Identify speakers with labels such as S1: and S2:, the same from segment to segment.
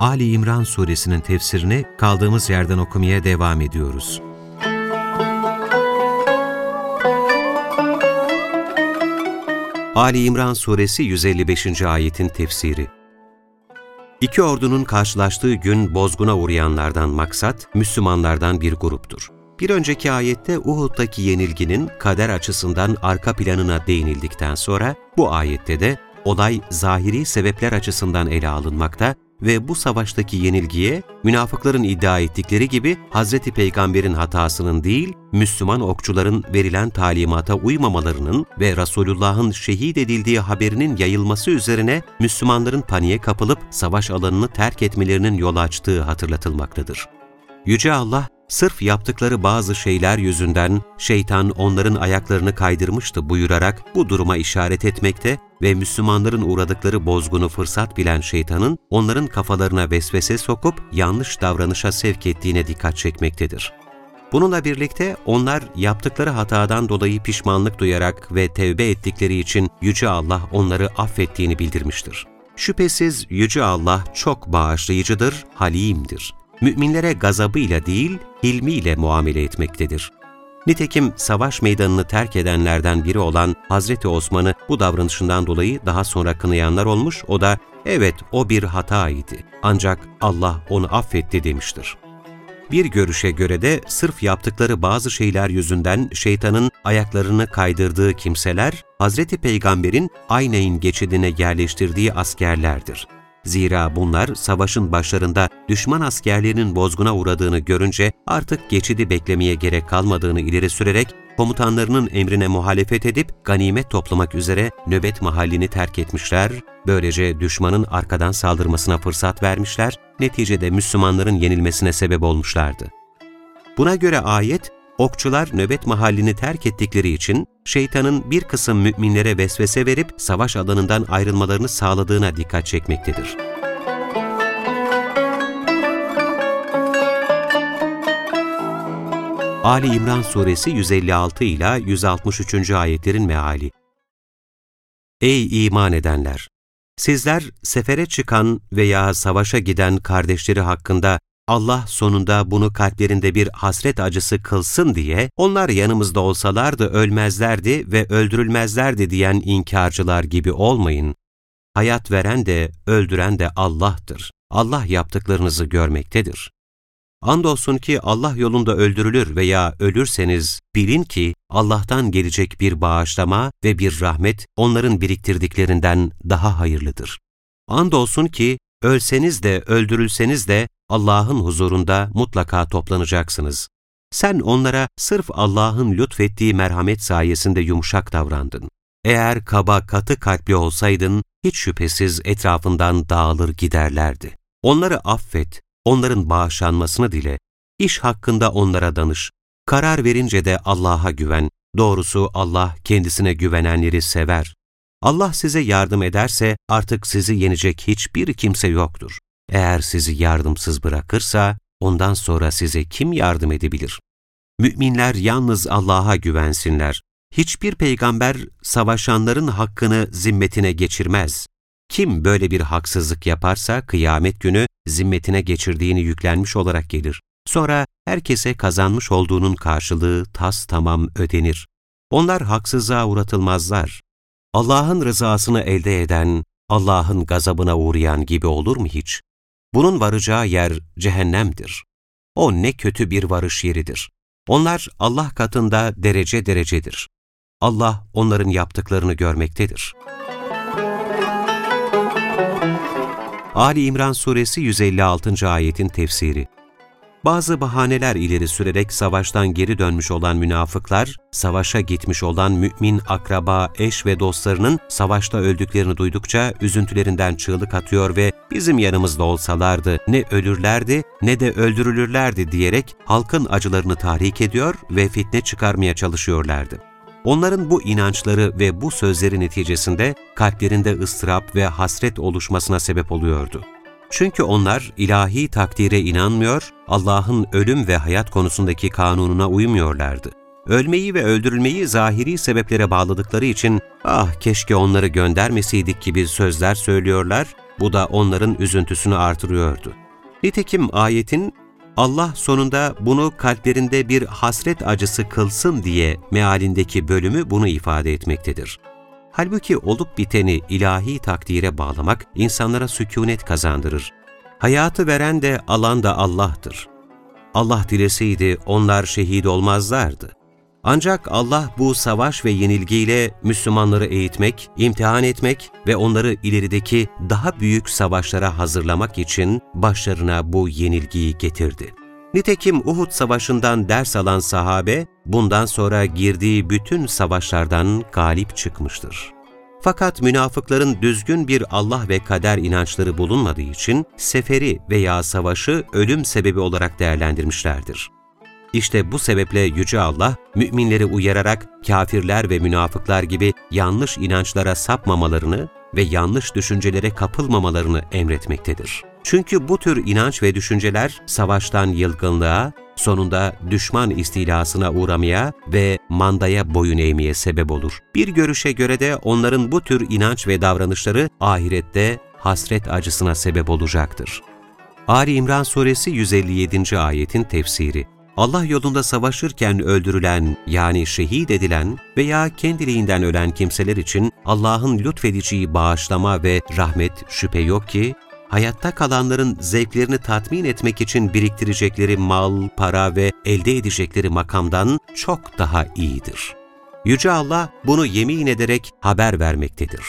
S1: Ali İmran suresinin tefsirini kaldığımız yerden okumaya devam ediyoruz. Ali İmran suresi 155. ayetin tefsiri İki ordunun karşılaştığı gün bozguna uğrayanlardan maksat, Müslümanlardan bir gruptur. Bir önceki ayette Uhud'daki yenilginin kader açısından arka planına değinildikten sonra, bu ayette de olay zahiri sebepler açısından ele alınmakta ve bu savaştaki yenilgiye münafıkların iddia ettikleri gibi Hz. Peygamber'in hatasının değil, Müslüman okçuların verilen talimata uymamalarının ve Resulullah'ın şehit edildiği haberinin yayılması üzerine Müslümanların paniğe kapılıp savaş alanını terk etmelerinin yol açtığı hatırlatılmaktadır. Yüce Allah, sırf yaptıkları bazı şeyler yüzünden şeytan onların ayaklarını kaydırmıştı buyurarak bu duruma işaret etmekte ve Müslümanların uğradıkları bozgunu fırsat bilen şeytanın onların kafalarına vesvese sokup yanlış davranışa sevk ettiğine dikkat çekmektedir. Bununla birlikte onlar yaptıkları hatadan dolayı pişmanlık duyarak ve tevbe ettikleri için Yüce Allah onları affettiğini bildirmiştir. Şüphesiz Yüce Allah çok bağışlayıcıdır, halimdir müminlere gazabıyla değil, hilmiyle muamele etmektedir. Nitekim savaş meydanını terk edenlerden biri olan Hazreti Osman'ı bu davranışından dolayı daha sonra kınayanlar olmuş, o da evet o bir hataydı ancak Allah onu affetti demiştir. Bir görüşe göre de sırf yaptıkları bazı şeyler yüzünden şeytanın ayaklarını kaydırdığı kimseler, Hazreti Peygamber'in Ayneyn geçidine yerleştirdiği askerlerdir. Zira bunlar savaşın başlarında düşman askerlerinin bozguna uğradığını görünce artık geçidi beklemeye gerek kalmadığını ileri sürerek komutanlarının emrine muhalefet edip ganimet toplamak üzere nöbet mahallini terk etmişler, böylece düşmanın arkadan saldırmasına fırsat vermişler, neticede Müslümanların yenilmesine sebep olmuşlardı. Buna göre ayet, okçular nöbet mahallini terk ettikleri için şeytanın bir kısım müminlere vesvese verip savaş alanından ayrılmalarını sağladığına dikkat çekmektedir. Ali İmran Suresi 156 ila 163. ayetlerin meali. Ey iman edenler! Sizler sefere çıkan veya savaşa giden kardeşleri hakkında Allah sonunda bunu kalplerinde bir hasret acısı kılsın diye onlar yanımızda olsalardı ölmezlerdi ve öldürülmezlerdi diyen inkarcılar gibi olmayın. Hayat veren de öldüren de Allah'tır. Allah yaptıklarınızı görmektedir. Andolsun ki Allah yolunda öldürülür veya ölürseniz bilin ki Allah'tan gelecek bir bağışlama ve bir rahmet onların biriktirdiklerinden daha hayırlıdır. Andolsun ki ölseniz de öldürülseniz de Allah'ın huzurunda mutlaka toplanacaksınız. Sen onlara sırf Allah'ın lütfettiği merhamet sayesinde yumuşak davrandın. Eğer kaba katı kalpli olsaydın, hiç şüphesiz etrafından dağılır giderlerdi. Onları affet, onların bağışlanmasını dile, iş hakkında onlara danış. Karar verince de Allah'a güven. Doğrusu Allah kendisine güvenenleri sever. Allah size yardım ederse artık sizi yenecek hiçbir kimse yoktur. Eğer sizi yardımsız bırakırsa, ondan sonra size kim yardım edebilir? Müminler yalnız Allah'a güvensinler. Hiçbir peygamber savaşanların hakkını zimmetine geçirmez. Kim böyle bir haksızlık yaparsa kıyamet günü zimmetine geçirdiğini yüklenmiş olarak gelir. Sonra herkese kazanmış olduğunun karşılığı tas tamam ödenir. Onlar haksızlığa uğratılmazlar. Allah'ın rızasını elde eden, Allah'ın gazabına uğrayan gibi olur mu hiç? Bunun varacağı yer cehennemdir. O ne kötü bir varış yeridir. Onlar Allah katında derece derecedir. Allah onların yaptıklarını görmektedir. Ali İmran Suresi 156. ayetin tefsiri Bazı bahaneler ileri sürerek savaştan geri dönmüş olan münafıklar, savaşa gitmiş olan mümin akraba, eş ve dostlarının savaşta öldüklerini duydukça üzüntülerinden çığlık atıyor ve bizim yanımızda olsalardı ne ölürlerdi ne de öldürülürlerdi diyerek halkın acılarını tahrik ediyor ve fitne çıkarmaya çalışıyorlardı. Onların bu inançları ve bu sözleri neticesinde kalplerinde ıstırap ve hasret oluşmasına sebep oluyordu. Çünkü onlar ilahi takdire inanmıyor, Allah'ın ölüm ve hayat konusundaki kanununa uymuyorlardı. Ölmeyi ve öldürülmeyi zahiri sebeplere bağladıkları için ah keşke onları göndermeseydik gibi sözler söylüyorlar, bu da onların üzüntüsünü artırıyordu. Nitekim ayetin Allah sonunda bunu kalplerinde bir hasret acısı kılsın diye mealindeki bölümü bunu ifade etmektedir. Halbuki olup biteni ilahi takdire bağlamak insanlara sükunet kazandırır. Hayatı veren de alan da Allah'tır. Allah dileseydi onlar şehit olmazlardı. Ancak Allah bu savaş ve yenilgiyle Müslümanları eğitmek, imtihan etmek ve onları ilerideki daha büyük savaşlara hazırlamak için başlarına bu yenilgiyi getirdi. Nitekim Uhud Savaşı'ndan ders alan sahabe, bundan sonra girdiği bütün savaşlardan galip çıkmıştır. Fakat münafıkların düzgün bir Allah ve kader inançları bulunmadığı için seferi veya savaşı ölüm sebebi olarak değerlendirmişlerdir. İşte bu sebeple Yüce Allah, müminleri uyararak kafirler ve münafıklar gibi yanlış inançlara sapmamalarını ve yanlış düşüncelere kapılmamalarını emretmektedir. Çünkü bu tür inanç ve düşünceler savaştan yılgınlığa, sonunda düşman istilasına uğramaya ve mandaya boyun eğmeye sebep olur. Bir görüşe göre de onların bu tür inanç ve davranışları ahirette hasret acısına sebep olacaktır. Ali İmran Suresi 157. ayetin tefsiri Allah yolunda savaşırken öldürülen yani şehit edilen veya kendiliğinden ölen kimseler için Allah'ın lütfedeceği bağışlama ve rahmet şüphe yok ki, hayatta kalanların zevklerini tatmin etmek için biriktirecekleri mal, para ve elde edecekleri makamdan çok daha iyidir. Yüce Allah bunu yemin ederek haber vermektedir.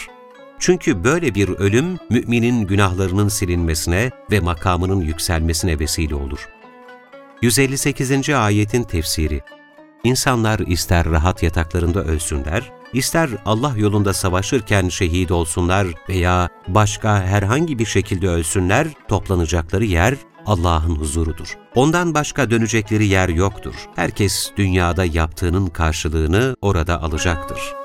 S1: Çünkü böyle bir ölüm, müminin günahlarının silinmesine ve makamının yükselmesine vesile olur. 158. ayetin tefsiri İnsanlar ister rahat yataklarında ölsünler, ister Allah yolunda savaşırken şehit olsunlar veya başka herhangi bir şekilde ölsünler, toplanacakları yer Allah'ın huzurudur. Ondan başka dönecekleri yer yoktur. Herkes dünyada yaptığının karşılığını orada alacaktır.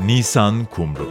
S2: Nisan Kumru